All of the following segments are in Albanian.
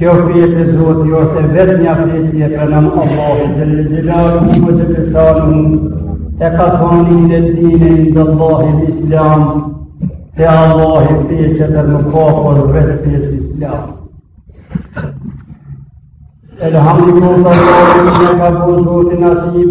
Kjo fe e Zotit është e vetmja fe që e pranon Allahu xhelle xhelaluhu, për të cilën e ka thanë inne dine indallahi Islam, te Allahi fe tjetër nuk ka përveç fesë Islam. Elhamdulillah, Allah i ka bërë Zoti nasib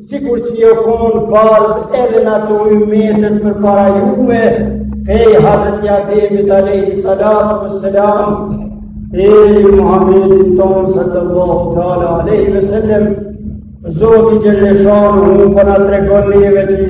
Sikur që o konë farz edhe në ato umetet përpara juve, pej Hazreti Ademit Alejhi Salatu Ve Selam, e Muhammedin Tonë Sallallahu Teala Alejhi Ve Selam, Zoti Xhelle Shanuhu po na tregon neve që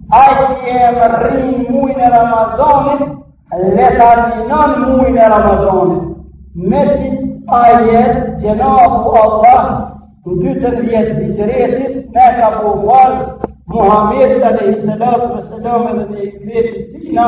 Ai që e mrrin mujnë e Ramazanit, le ta agjinon mujnë e Ramazanit. Me qit ajet, xhenabu Allah, në dytën vjet të hixhretit, e ka bo farz Muhammedit alejhi salatu ve selam edhe ymetit tina,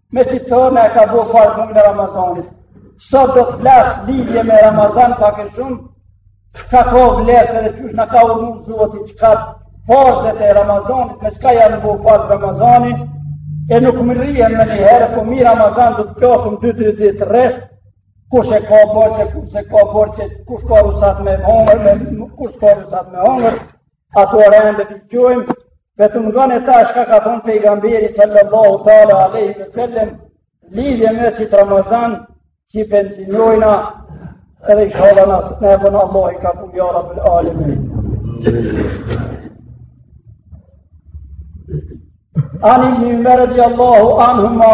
Me qito na e ka bo farz mujnë e Ramazanit. Sot do të flas lidhje me Ramazan pak e shumë, çka ka vlerë edhe qysh na ka urdhnu Zoti, çka farzet e Ramazanit, me çka janë bo farz Ramazani, e nuk mrrijmë me një herë, po mi Ramazan do të flasëm 2-3 ditë rresht, kush e ka borxh, kush e ka borxh, kush ka rusat me hongër, kush ka rusat me hongër, Ato rende t'i ngojmë, vetëm ngoni tash çka ka thonë pejgamberi sallallahu teala alejhi ve sellem, lidhje me qit Ramazan, që po e ninojna, edhe ishalla nësë të nebën Allah i ka punë jara për alimin. An ibni Omer radiallahu anhuma,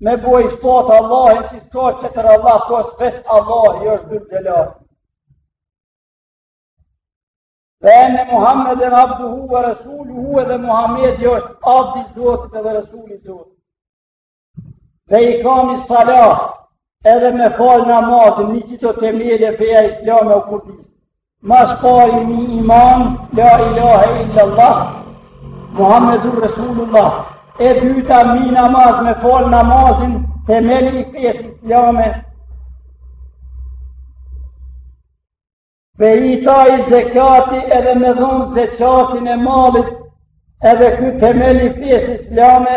Me bo ispat Allahin që s'ka tjetër Allah, pos vet Allahi është xhelle xhelaluhu. Ve enne Muhammeden abduhu ve Resuluhu edhe Muhammedi është abdi zotit edhe Resuli zotit. Ve ikamis salat edhe me falë namazin, mi qito temele feja islame o kurdis. Ma s'pari mi iman, la ilahe illa Allah, Muhammedur Resulullah, e dyta mi namaz me fal namazin, temeli i fesë islame, Ve itai zekati edhe me dhonë zekatin e malit, edhe ky temeli fesë islame,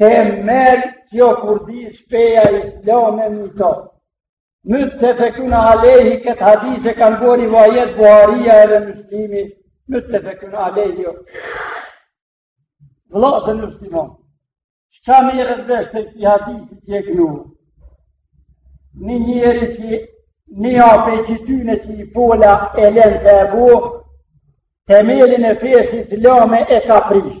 Temel qi o kurdis feja islame në to. Myttefekun alejhi, këtë hadith e kanë bo rivajet Buharia edhe Muslimi, myttefekun alejhi jo. Vllazën muslimon, çka mirret vesht të këti hadithi tje kënu? Një njeri që nja pej qityne që i fola e len pa e bo, temelin e fesë islame e ka prishë.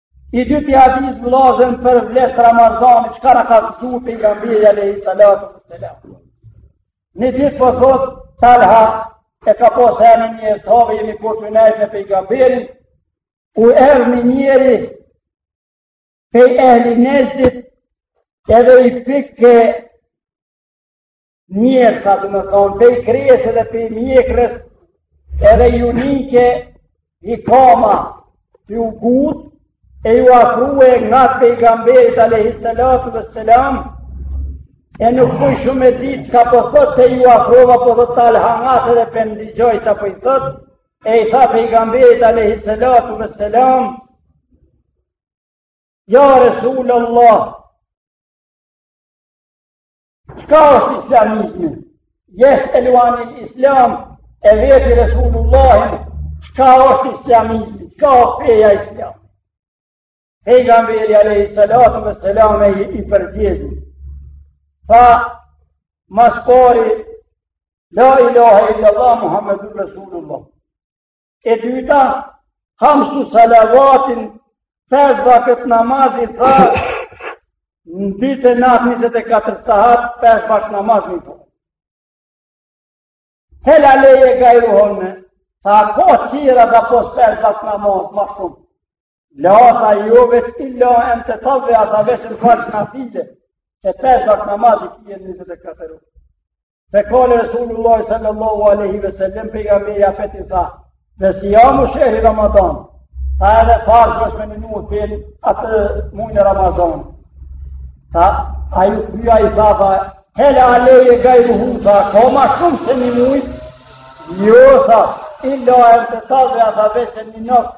I dyti hadis vllazën për vlerët e Ramazanit, çka na ka gëzu Pejgamberi, alejhi salatu ve selam. Një ditë po thot, Talha, e ka pas emrin një sahabi, jemi kon tu nejtë me Pejgamberin, u erdh një njeri, pej ehli Nexhdit, edhe i pikë Njerë sa domethonë, pej kresë edhe pej mjekrës, edhe ju nike i kama tu u ngutë, e ju afrue ngat pejgamberit Alejhissalatu ve Selam, e nuk mujshëm me ditë çka po thotë te ju afrova po thotë Talha ngat edhe po ndigjoj çka po i thotë, e i tha pejgamberit Alejhissalatu ve Selam, Ja Resul Allah, Çka është islamizmi? Jes'eluhu anil islam e veti Resulullahin, çka është islamizmi? Çka është feja islame? Pejgamberi alejhi salatu ve selam iu përgjegj. Tha, ma s'pari, la ilaha illallah Muhammedur Resulullah. E dyta, hamsu salavatin, pesë vakët namazin, tha, në ditë e natë 24 sahat, pesë vakët namazin, tha. Hel aleje gajruhunne, tha, ko tjera dhe pos pesë vakët namazin, ma shumë. La tha jo veç illa en tetavvea, tha veç në falsh nafile, se pesë vakët namaz i ke në 24 orë. Fe kale Resulullah sallallahu aleyhi ve sellem, Pejgamberi apet i tha, ve sijamu shehri Ramadan, tha edhe farz është me njinue atë mujn e Ramazanit. Tha, aju kja i tha, tha, hel aleje gajruhu, tha, ka ma shumë se një muj, jo, tha, illa en tetavvea, tha veç në njinofsh,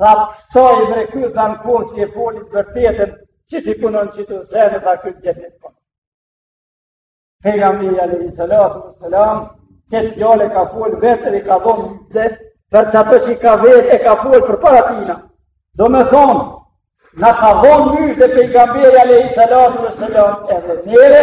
Tha, pshtoi bre ky në koftë që e foli të vërtetën, që t'i punon qito sene, tha ky xhenet ko. Pejgamberi alejhi salatu ve selam, këtë fjalë e ka folë vetë edhe i ka dhonë myzhde, për qato që i ka vetë e ka folë përpara tina. Domethonë, na ka dhonë myzhde Pejgamberi alejhi salatu ve selam edhe neve,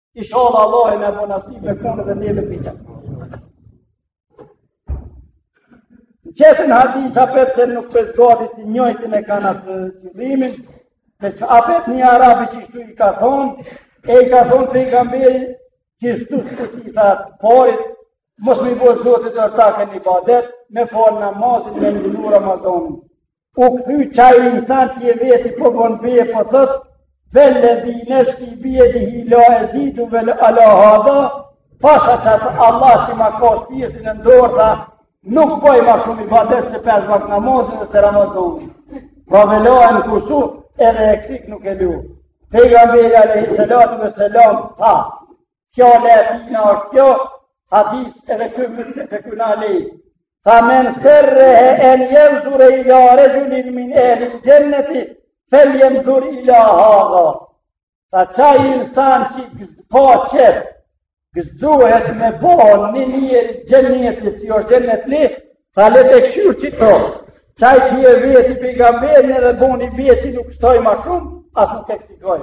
Ishalla Allahu na bo nasib e kone dhe neve për një. Në qëtën hadis apet se nuk pe zgati të njojtin e kanë atë qëllimin, se apet një arab qishtu i ka thonë, e i ka thonë Pejgamberi qishtu qishtu i tha s'parit, mos me i bo Zotit ortak në ibadet, me falë namazin me njinue Ramazanin. U kthy qaj insan që e veti po bon be po thot, vel-ledhi nefsi bi jedihi la ezidu ve ala hadha, pasha qat Allah që ma ka shpirtin në dorë tha, nuk boj ma shumë ibadet se pes vak namazin dhe se ramazanin. Pra ve la enkusu edhe eksik nuk e lo. Pejgamberi alejhi selatu ve selam tha, Fjalë e tina është kjo, hadis edhe këmë të të këna lej. Tha men serrehu en jenzure ila rexhulin min ehlil xhenneti, fel jenzur ila hadha. Tha qaj insan që e ka qef, gëzohet me pa një njeri xhennetit, që o xhennetli, tha le ta kqyr qito. Qaj që e veti pejgamberin edhe boni be nuk shtoj ma shumë, as nuk eksikoj.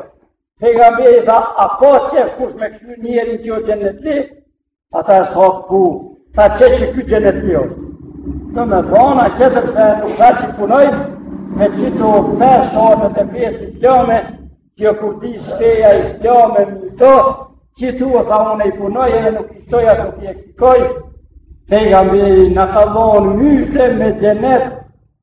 Pejgamberi tha, a ka qef kush me kqyr njerin që o xhenetli? Ata e sa ku, tha qe qiky xhenetli o. Domethonë, qetër sen nuk tha që punoj, me qito 5 shartet e fesë islame, që o kurdis feja islame mi to, qito o tha unë i punoj edhe nuk i shtoj as nuk i eksikoj, pejgamberi na ka dhonë myzhde me xhenet,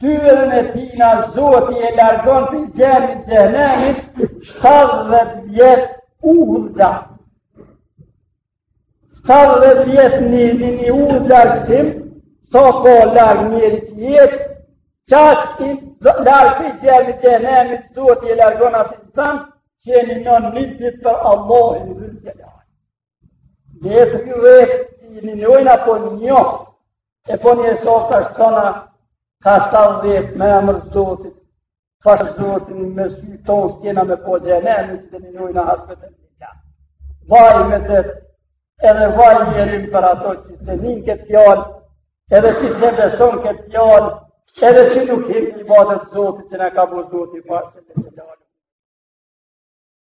Tyrën e tina zoti e largon për gjemi gjenemi, shtatë dhe vjetë ullëda. Shtatë dhe vjetë një një një ullëda kësim, so ko largë njëri që jetë, qasë i largë për gjemi gjenemi, zoti e largon atë në samë, që e një në një ditë për Allah i në dhëllë gjenemi. Në e të një rrët, që i ninojna po njeh, e po një esot tash tona, ka shtatdhet vjet, me emër të zotit, pasha zotin, me sy tonë, s'kena me pa xhehnemin, nëse ninojna hasbeten një një. Vaj medet, edhe vaj mjerim për ato që s'e nin këtë fjalë, edhe që s'e beson këtë fjalë, edhe që nuk hin në ibadet të zotit që na ka bo zoti, pa shtë të një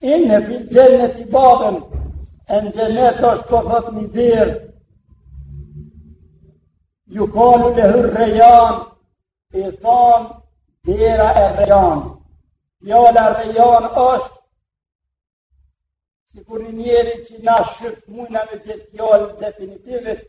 Inne fil xhenneti baben, e në xhenet është po thot një derë, jukalu lehur rejan, i thonë dera e rejan. Fjala rejan është, sikur një njeri që na shqip s'mujna me gjet fjalë definitivisht,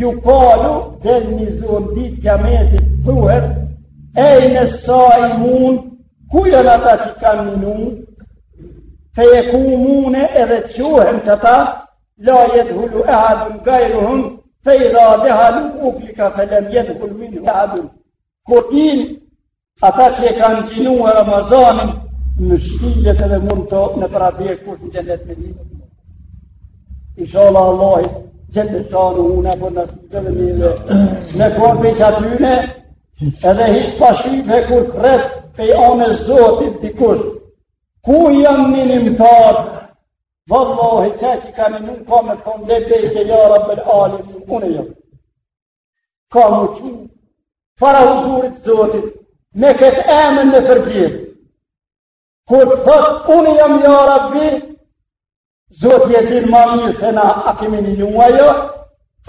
Jukalu dhe një zuhën ditë kiametit thuhet, ejnes saimun, ku jonë ata që kanë ninu, fe jekumune edhe çuhen qata, la jedhulu ehadun gajruhum, fe idha dehalu uglika fe lem jedhul minhu ehadun. Kur hin, Ata që e kanë agjinu Ramazanin në shkillet edhe mund të në prabje kush në xhennet me hi. Ishalla Allahi, xhennet të anë unë, apo në së të një dhe, në korpi që atyne, edhe hiç pashim e kur thrret prej anës Zotit dikush. Ku janë ninimtarët, Vallahi, që që ka në nuk ka me të ndete ja Rabbel alemin, unë jam. ka mu çu, para huzurit Zotit, me këtë emën me u përgjigj. Kur të thot, unë jam ja Rabbi, Zoti e din ma mirë se na a kemi ninu a jo,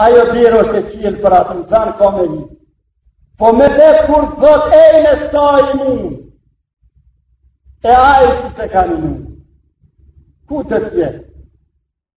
ajo derë është e çilë për atë insan, ka me hi. Po me të kur të thot, e në sa i mund, e ai që s'ka ninu, ku do t'jetë?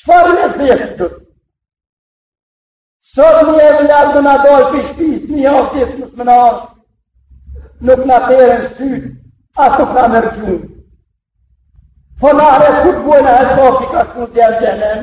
Çfarë në zirë të dhëtë? Sot një evlad na mungojë prej shpisë, një jasë jetë nuk më në asë, nuk na teren sytë, as nuk na merr gjumë. Po në arë e kur të bojnë hesap që ka shku n'xhehenem,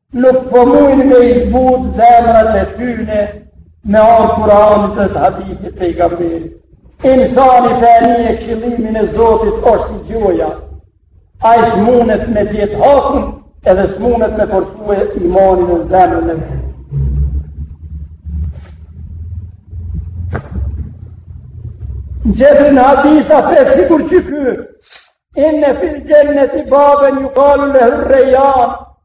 Nuk po mujnë me i zbut zemrat e tyne me anë Kuranit dhe të hadisit të Pejgamberit. Insani të e një e qëllimin e Zotit është si gjoja, ai s'munet me gjetë hakun edhe s'munet me forcue imanin në zemrën e vet. Në gjithë në hadisa për sikur që ky, inne fil xhenneti baben jukalu lehur rejjan,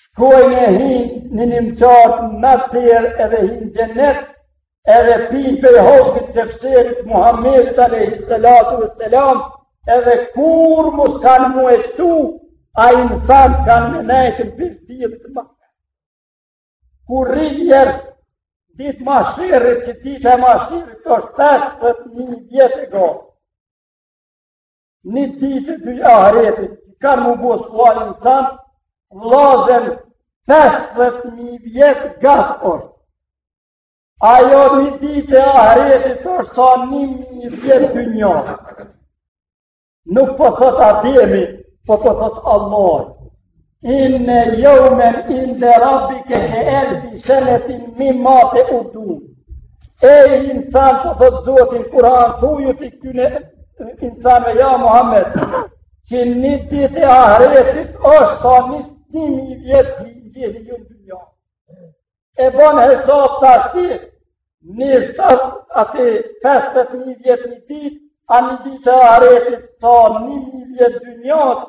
Shkojnë e hinë ninimçarët n'at derë edhe hinë xhennet, edhe pinë prej hauzit Qevserit Muhammedit alejhi salatu ve selam, edhe kurr mo s'kanë mu eçtu, ai insan kanë me nejtë në pështirë të më. Kur rrinë njërë, ditë mahsherit, që dita e mahsherit është 50.000 vjet e gatë. Një ditë të një ahretit, që kanë mu ba sual insan, vllazën 50.000 vjet gatë osht. Ajo një ditë e ahretit është sa një mijë vjet të dynjasë. Nuk po thot Ademi, po po thot Allah. Inne jeumen inde rabbike ke elfi senetin mimma teuddun. Ej insan, po thot Zoti n'Kuran, thuju këtyne insanve, ja Muhammed, që një dit e ahretit është sa një mijë vjet që i njehni ju n'dynja. E bon hesap tashti, një shtatë asë pesdhetë mijë vjet një dit, a një dit e ahretit sa një mijë vjet dynjasë,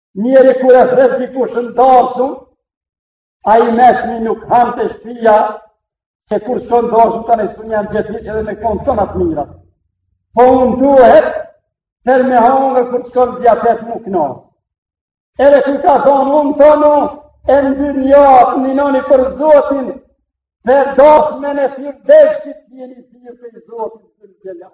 Njeri kur e thrret dikush në dasëm, ai mesmi nuk han te shpia, se kur shkon dasëm tana shkon një në gjithë që dhe me konë tana të mira. Po unë duhet, tërë me hangër kur shkon zijafet m'u kna. Edhe kur ka thonë untonu, e në dynjatë, ninoni për zotin, dhe dasmën e Firdeusit që jeni thirrë prej zotit dhul xhelal.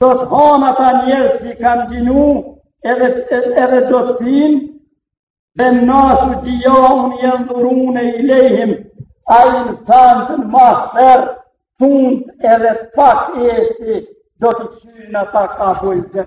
Do të hanë ata njerëz që i kanë gjinu edhe, edhe do të pinë, ven nasu kijamun jendhurune ilejhim, ai insan të mahsher, t'untë edhe të pak eshti, do të kqyrin ata ka bojnë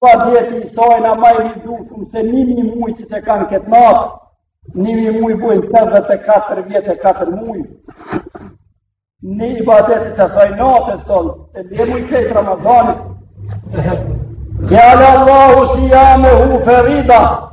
Ibadeti i saj nate ma i vyshëm se një mijë muj që s'e kanë këtë natë, një mijë muj bojnë tetëdhetë e katër vjet e katër muj. Një ibadet kësaj nate e sonë, e në muj të Ramazanit. Xhealallahu sijamehu ferida,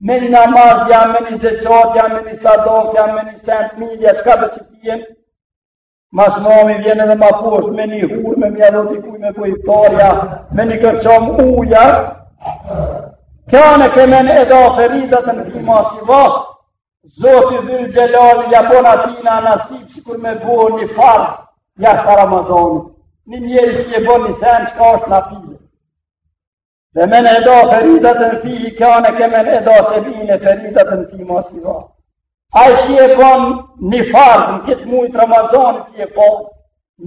Me një namaz ja, me një zeqat ja, me një sadak ja, me një sen, me një çka do që t'jen, mas mami vjen edhe ma poshtë, me një hurmë, me mja roti kuj, me bo iftar ja, me një kërqam uja, kane kemen edda feridaten fima sivah, Zoti dhul xhelal, ia bon atina nasip, sikur me bo një farz, jashtë Ramazani, një njeri që e bon një sen, çka është nafile. Ve men edda feridaten fihi kane kemen edda seb'ine feridaten fima sivah. Ai që e bon një farz në këtë muj t' Ramazanit që e bon,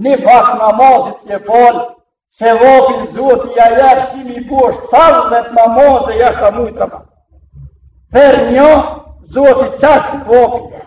një vakt namazit që e bon, sevapin zoti ia jep si me i bo shtatëdhetë namaze jashtë muj t' Ramazanit. Për një zoti qaq sevapin.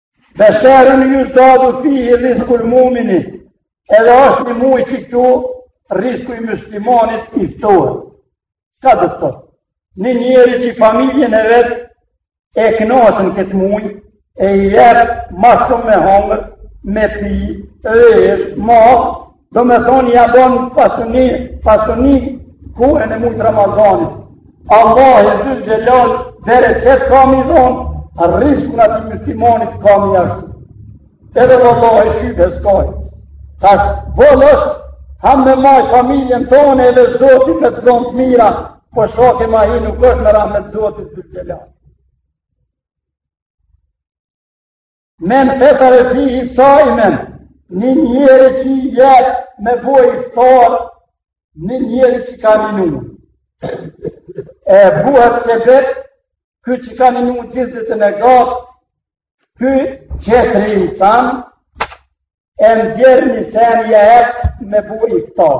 Ve shehrun juzdadu fihi rizkul mu'mini, edhe është një muj që këtu risku i myslimonit i shtohet. Çka do të thotë? Një njeri që familjen e vet e kënaq në këtë muj, e i jep ma shumë me hongër, me pi, e e e e Domethonë, ia bon pasuni, pasuni, ku e në muj të Ramazanit. Allahu dhul xhelal, bereqet ka me i dhonë, e riskun atij myslimonit ka me ia shtu. Edhe vallahi shqybe s'kaj. Tash bollëk, hem me maj familjen tonë edhe zoti me të dhonë të mira, po shoke ma hi nuk është me rahmet zotit dhul xhelal. Men fettare fihi saimen, një njeri që i jep me bo iftar, një njeri që ka ninu. E bohet sebep, ky që ka ninu gjithë ditën e gatë, ky tjetri insan, e nxjerr një sen ia jep me bo iftar.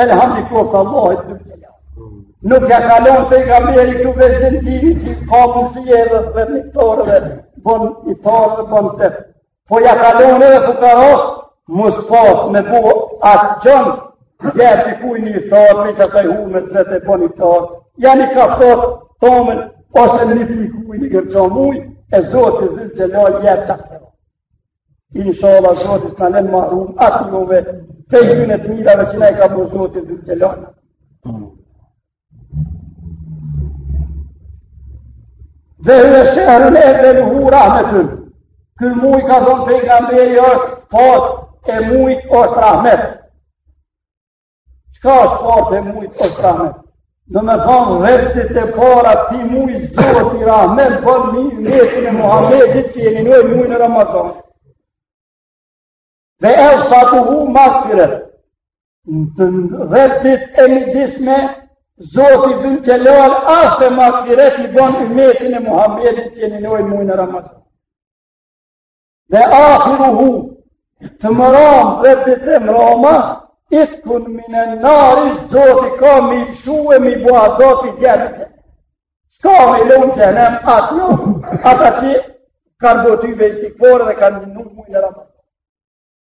Elham i kohë të Allahit të të Nuk ja kalon të i gaberi të vezën të i që ka të si e dhe dhe një tërë dhe bon i tërë dhe bon se. Po ja kalon edhe të të rosë, më së pas me bu atë gjënë, dhe të kuj një tërë, me që të i hume së dhe të bon i tërë. Ja një ka thotë tomën, ose një të kuj një gërgjo mujë, e zotë i zhërë gjeloj jepë qasë. Inshallah Zoti s'na lën marrun as juve të jynë të mirave që na e ka bërë Zoti dy të lëna. Dhe e shëhërën e dhe në hu rahmetën. Kërë mui ka dhëmë për nga mberi është fort, e mui është rahmetë. Qka është partë e mujtë për po shame? Në me thonë rrëtit e para ti mujtë zhjohët i rahmet për një njëtë në Muhammedit që jeni nëjë mujtë në Ramazan. Dhe e sa të hu makfiret, në të rrëtit e një disme, zhjohët i bënë të lërë, ashtë e makfiret i bënë i njëtë në Muhammedit që jeni nëjë mujtë në Ramazan. Dhe akhiru hu, të më ramë dhe të të më rama, i të kun minë në nari, zoti ka mi shu e mi bua zoti gjenë të. Ska me lënë që në më atë një, ata që kanë botu i vejtë i dhe kanë një nuk mujë në rama.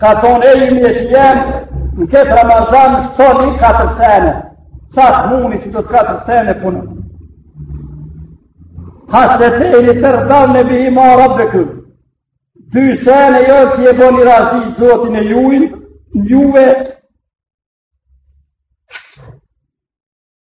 Ka thonë ej ymeti jem, në këtë Ramazan shtoni katër sene, sa të muni qito katër sene punoni. Hasletejni turdune bihima rabbekum, dy sene jon që e boni razi zotin e juj, juve,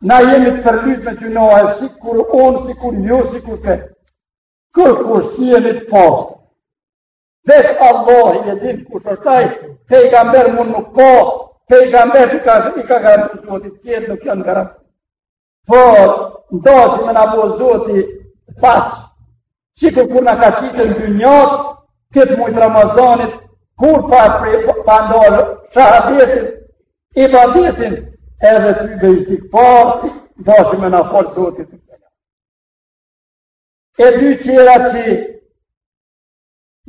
Na jemi të përlyt me ty nohe, si kur unë, si kur një, si kur të. Kër kur si jemi të pasë. Vesh Allah i edhin kur së taj, te i kam berë mund nuk ka, te i kam berë të ka zhë, i ka ka të zhë, të qërë nuk janë gara. Por, ndashë me në po zhë, të paqë, Sikur kur na ka qitë në dynja, në këtë muj të Ramazanit, kur pa prej pa ndalë shahadetin, ibadetin, edhe tybe istigfar, dashtë me na falë zoti. E dy tjerat që,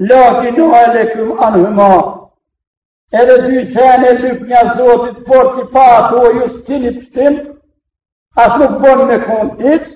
la gina lekum anhuma, edhe dy sene i lypni zotit, por që pa ato ju s'kini pshtim, as nuk bon me kon hiç,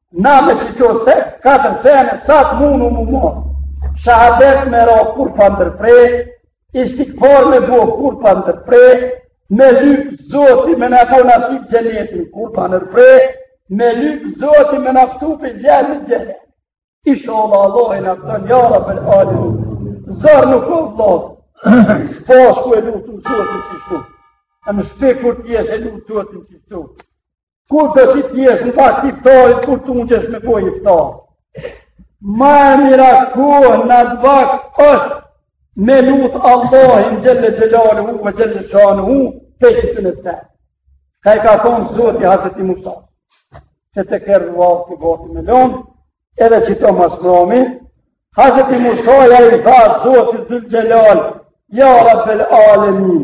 Na me qito se, katër sene, sa të munu mu mu, shahadet me ro kur pa ndërprej, ishtik por me bo kur pa ndërprej, me lyp Zoti me na bo nasip xhenetin kurr pa ndërpre, me lyp Zoti me na pshtu pi zjarrit xhenemit. Ishalla Allahi na pshton ja rabbel alemin, zor nuk o vlla, s'bashku e lutum Zotin qishtu, në shpi kur t'jesh e lut Zotin qishtu, Kurdo që të jesh në vakt të iftarit, kur t'ungesh me bo iftar. Ma e mira kohë n'at vakt është me lut Allahin xhelle xhelaluhu, ve xhelle shanuhu, për qat sen se ka i ka thonë Zoti hazreti Musas, që të kërë rrëvallë të goti me lonë, edhe qito ma s'mrami, hazreti Musaja i tha Zotit dhul xhelal, ja rabbel alemin,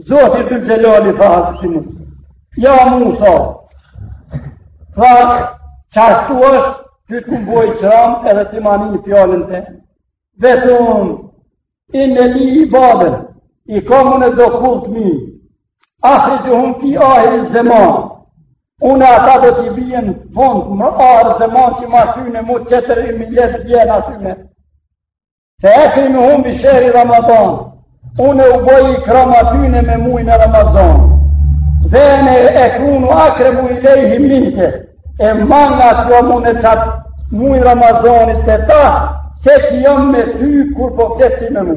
Zoti dhul xhelal i tha hazreti Mu. Ja Musa, tha qashtu është, ty t'kum bo ikram edhe të mani një fjallën të. Vetëm, inne li ibaden, i kam une do kull t'mi, uhrixhuhum fi ahiri zeman, unë ata do t'i bi në fund, në ahiri zeman që ma shtynë, mu qëtër milet vjen asyme. Fe ukrimuhum bi shehri Ramadan, unë u boj ikram atyne me mujn e Ramazanit, ve ene ekunu akrebu ilejhim minke, e ma ngat jom une n'qat muj Ramazanit te ta, se që jam me ty kur po flet ti me mu.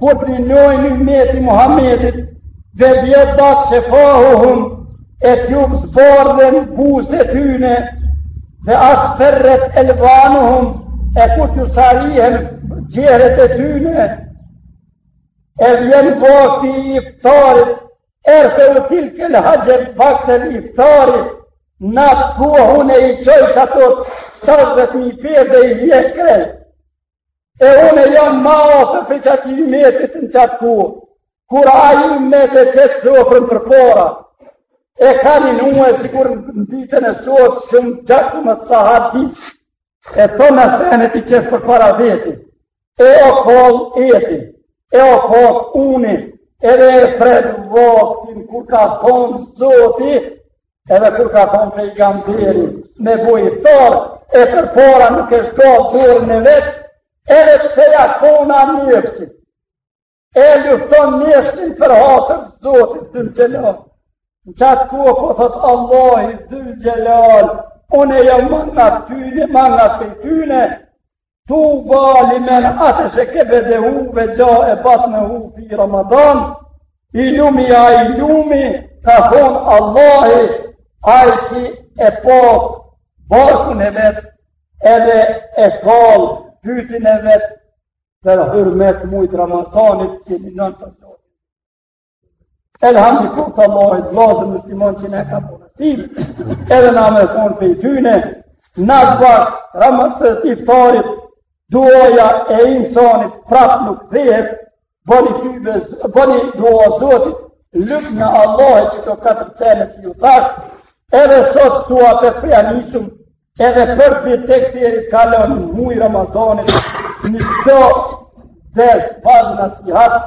Kur ninojnë ymeti Muhammedit, vebjeddat shifahuhum, e t'ju zbardhen buzët e tyne, ve asferret elvanuhum, e kur t'ju sarihen çehret e tyne, e vjen vakti i iftarit, erfeu tilkel haxhib vakte iftari, në atë kohë une i çoj qato 70.000 perde i hjek krejt. E une jam ma afër pi qati ymetit në qat ko, kur ai ymet e qet sofrën përpara, e ka ninue sikur në ditën e sotit shumë gjashtumdhet sahat ditë, e tana senet i qet përpara vetit, e o kall eti, e o kall uni, edhe e pret vaktin, kur ka thonë Zoti, Edhe kur ka thonë pejgamberi, me bo iftar, e përpara nuk e zgat dorën e vet, edhe pse ja kon ana nefsit. E lufton nefsin për hatër Zotit dhul xhelal. Në qat ko po thot Allahi dhul xhelal, une jam ma ngat tyne, ma ngat tyne, Tuba limen ateshe kebeduhu ve xhae batnuhu fi Ramadan, i lumi ai i lumi, ka thonë Allahi, ai që e po barkun e vet, edhe e kall fytin e vet, për hyrmet mujit Ramazanit që një nënë të Elhamdi kur të lojt, lozën në timon që ne ka përëtim, edhe na me konë për i tyne, në atë bak, ramët të tiftarit, duoja e insonit prap nuk dhehet, bëni tybe, bëni duoja zotit, lëk në Allah e që të katër cene që ju tash, edhe sot tua për prja njësum, edhe për të të këtjeri kalon mujë Ramazanit, një qo dhe shpazën asë një hasë,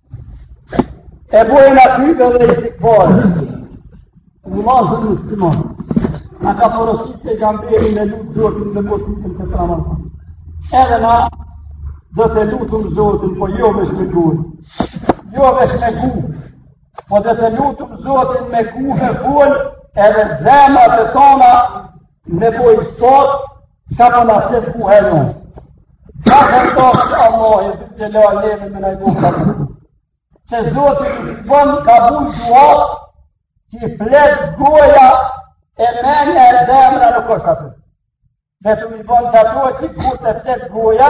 E bojna tybe dhe istigfar. Vllazën musliman. Na ka porosit Pejgamberi me lutë zotin dhe positën të tramon. Edhe na do të lutëm zotin, po jo veç me guhë. Jo veç me guhë. Po do të lutëm zotin me guhë e full, edhe zemrat tona në pojë sot, Ka po na flet ku hero. Ka hero se Allahi të lë aleve me naj dua. Se Zoti nuk i bën kabull dua që i flet goja e menja e zemra nuk është aty. Vetëm i bën ato që kur të flet goja,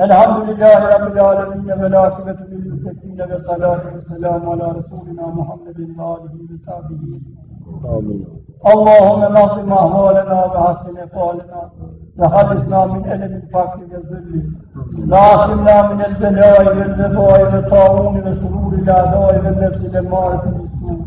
الحمد لله رب العالمين والعاقبة للمتقين والصلاة والسلام على رسولنا محمد وآله وصحبه آمين اللهم ناصم أهوالنا وحسن أقوالنا وحرسنا من ألم الفقر والذل ناصمنا من البلاء والبطاء والطاعون وسرور الأعداء والنفس الأمارة بالسوء